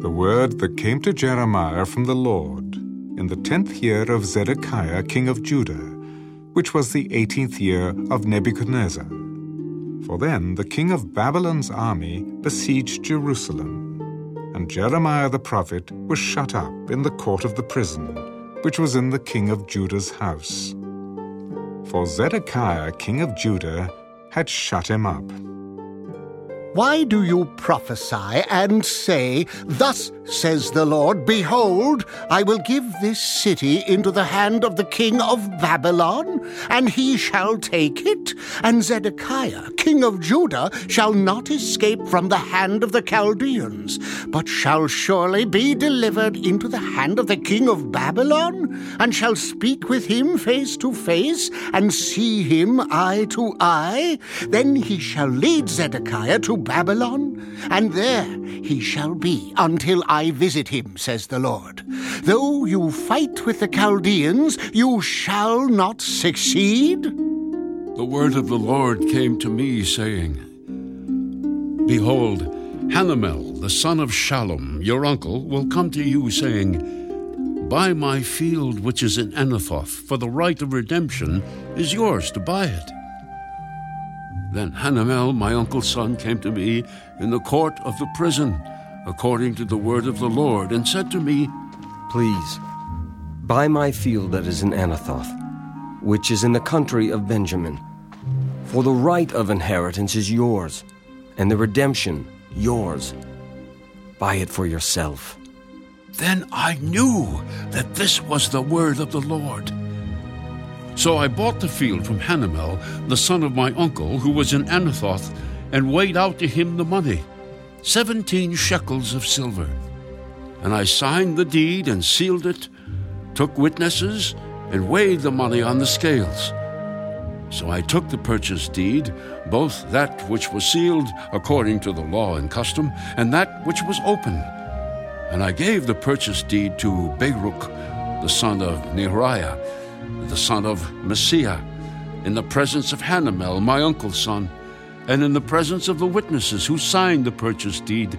The word that came to Jeremiah from the Lord in the tenth year of Zedekiah king of Judah, which was the eighteenth year of Nebuchadnezzar. For then the king of Babylon's army besieged Jerusalem, and Jeremiah the prophet was shut up in the court of the prison, which was in the king of Judah's house. For Zedekiah king of Judah had shut him up. Why do you prophesy and say, Thus says the Lord, Behold, I will give this city into the hand of the king of Babylon, and he shall take it, and Zedekiah, king of Judah, shall not escape from the hand of the Chaldeans, but shall surely be delivered into the hand of the king of Babylon, and shall speak with him face to face, and see him eye to eye. Then he shall lead Zedekiah to Babylon, and there he shall be until I visit him, says the Lord. Though you fight with the Chaldeans, you shall not succeed. The word of the Lord came to me, saying, Behold, Hanamel, the son of Shallum, your uncle, will come to you, saying, Buy my field which is in Anathoth, for the right of redemption is yours to buy it. Then Hanamel, my uncle's son, came to me in the court of the prison, according to the word of the Lord, and said to me, Please, buy my field that is in Anathoth, which is in the country of Benjamin. For the right of inheritance is yours, and the redemption yours. Buy it for yourself. Then I knew that this was the word of the Lord. So I bought the field from Hanamel, the son of my uncle, who was in Anathoth, and weighed out to him the money, seventeen shekels of silver. And I signed the deed and sealed it, took witnesses, and weighed the money on the scales. So I took the purchase deed, both that which was sealed according to the law and custom, and that which was open. And I gave the purchase deed to Baruch, the son of Neriah, the son of Mahseiah, in the presence of Hanamel, my uncle's son, and in the presence of the witnesses who signed the purchase deed,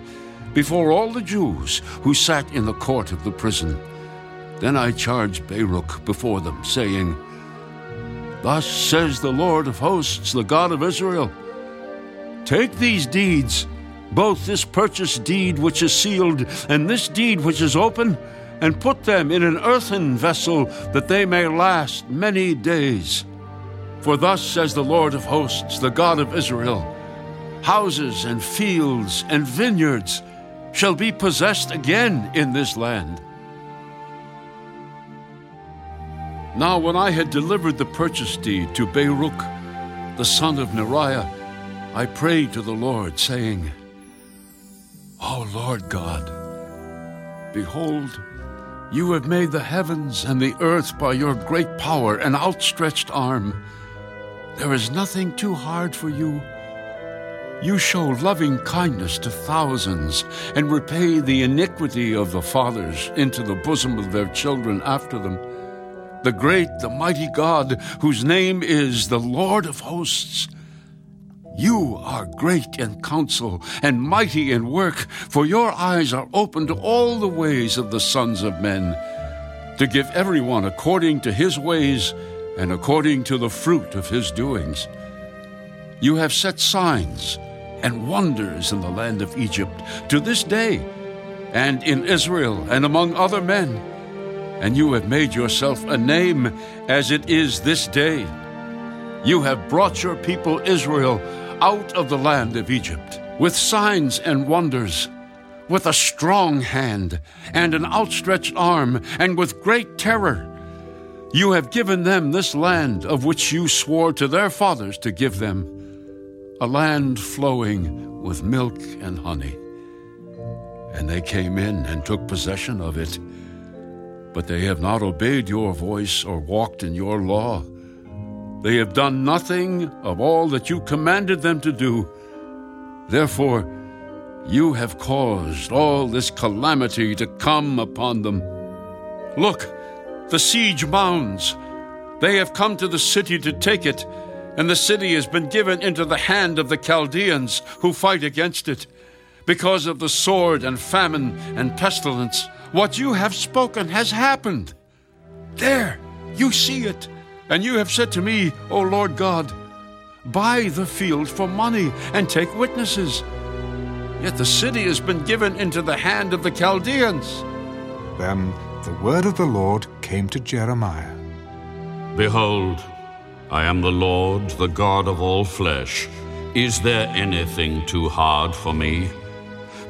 before all the Jews who sat in the court of the prison. Then I charged Baruch before them, saying, Thus says the Lord of hosts, the God of Israel Take these deeds, both this purchase deed which is sealed and this deed which is open, and put them in an earthen vessel, that they may last many days. For thus says the Lord of hosts, the God of Israel Houses and fields and vineyards shall be possessed again in this land. Now, when I had delivered the purchase deed to Baruch, the son of Neriah, I prayed to the Lord, saying, O Lord God, behold, you have made the heavens and the earth by your great power and outstretched arm. There is nothing too hard for you. You show loving kindness to thousands and repay the iniquity of the fathers into the bosom of their children after them. The great, the mighty God, whose name is the Lord of hosts. You are great in counsel and mighty in work, for your eyes are open to all the ways of the sons of men, to give everyone according to his ways and according to the fruit of his doings. You have set signs and wonders in the land of Egypt to this day, and in Israel and among other men and you have made yourself a name as it is this day. You have brought your people Israel out of the land of Egypt with signs and wonders, with a strong hand and an outstretched arm, and with great terror. You have given them this land of which you swore to their fathers to give them, a land flowing with milk and honey. And they came in and took possession of it but they have not obeyed your voice or walked in your law. They have done nothing of all that you commanded them to do. Therefore, you have caused all this calamity to come upon them. Look, the siege mounds. They have come to the city to take it, and the city has been given into the hand of the Chaldeans who fight against it. because of the sword and famine and pestilence. What you have spoken has happened. There, you see it. And you have said to me, O Lord God, Buy the field for money and take witnesses. Yet the city has been given into the hand of the Chaldeans. Then the word of the Lord came to Jeremiah. Behold, I am the Lord, the God of all flesh. Is there anything too hard for me?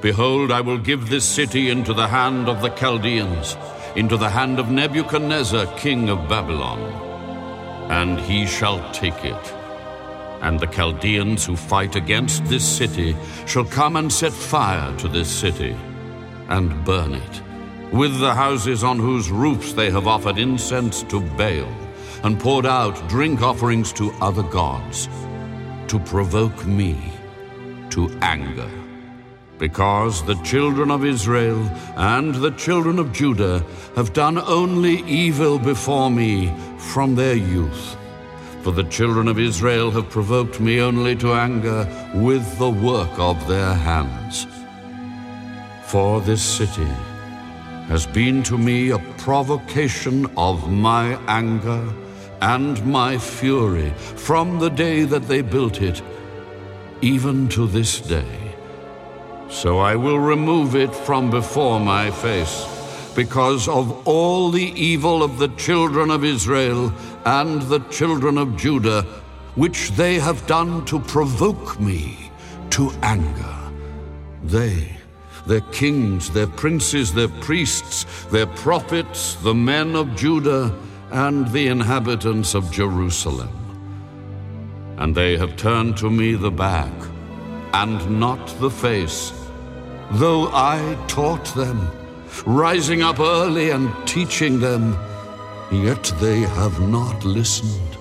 Behold, I will give this city into the hand of the Chaldeans, into the hand of Nebuchadnezzar, king of Babylon. And he shall take it. And the Chaldeans who fight against this city shall come and set fire to this city and burn it, with the houses on whose roofs they have offered incense to Baal and poured out drink offerings to other gods, to provoke me to anger. Because the children of Israel and the children of Judah have done only evil before me from their youth. For the children of Israel have provoked me only to anger with the work of their hands. For this city has been to me a provocation of my anger and my fury from the day that they built it, even to this day. So I will remove it from before my face, because of all the evil of the children of Israel and the children of Judah, which they have done to provoke me to anger. They, their kings, their princes, their priests, their prophets, the men of Judah, and the inhabitants of Jerusalem. And they have turned to me the back, and not the face, though I taught them, rising up early and teaching them, yet they have not listened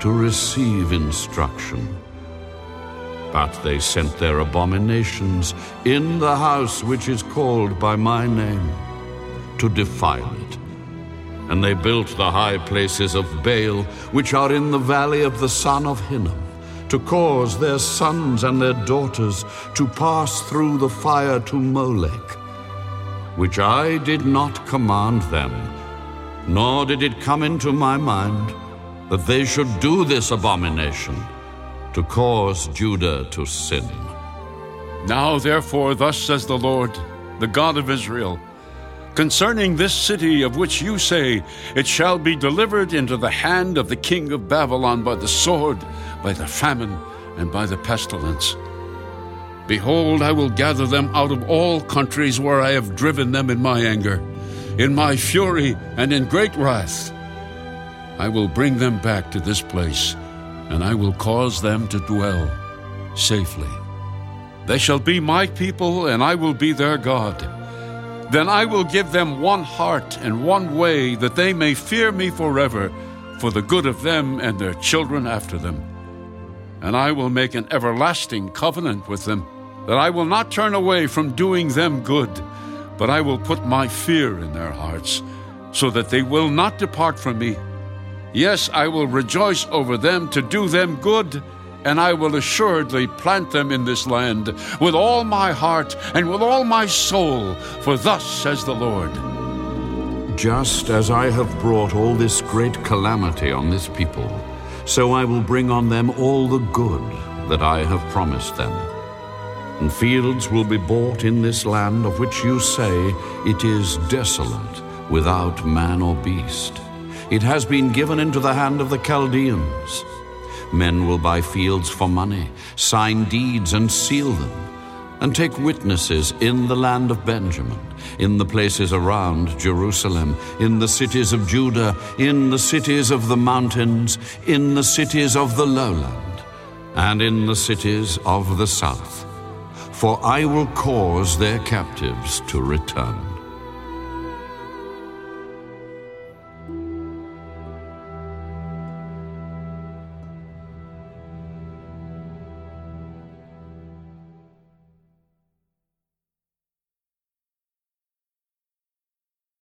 to receive instruction. But they sent their abominations in the house which is called by my name to defile it. And they built the high places of Baal, which are in the valley of the son of Hinnom, to cause their sons and their daughters to pass through the fire to Molech, which I did not command them, nor did it come into my mind that they should do this abomination, to cause Judah to sin. Now, therefore, thus says the Lord, the God of Israel Concerning this city of which you say, It shall be delivered into the hand of the king of Babylon by the sword, by the famine, and by the pestilence. Behold, I will gather them out of all countries where I have driven them in my anger, in my fury, and in great wrath. I will bring them back to this place, and I will cause them to dwell safely. They shall be my people, and I will be their God. Then I will give them one heart and one way, that they may fear me forever, for the good of them and their children after them. And I will make an everlasting covenant with them, that I will not turn away from doing them good, but I will put my fear in their hearts, so that they will not depart from me. Yes, I will rejoice over them to do them good and I will assuredly plant them in this land with all my heart and with all my soul, for thus says the Lord. Just as I have brought all this great calamity on this people, so I will bring on them all the good that I have promised them. And fields will be bought in this land of which you say it is desolate, without man or beast. It has been given into the hand of the Chaldeans. Men will buy fields for money, sign deeds and seal them, and take witnesses in the land of Benjamin, in the places around Jerusalem, in the cities of Judah, in the cities of the mountains, in the cities of the lowland, and in the cities of the south. For I will cause their captives to return.